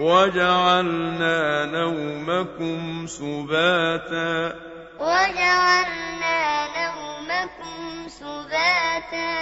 وجعلنا نومكم سباتا. وجعلنا نومكم سباتا.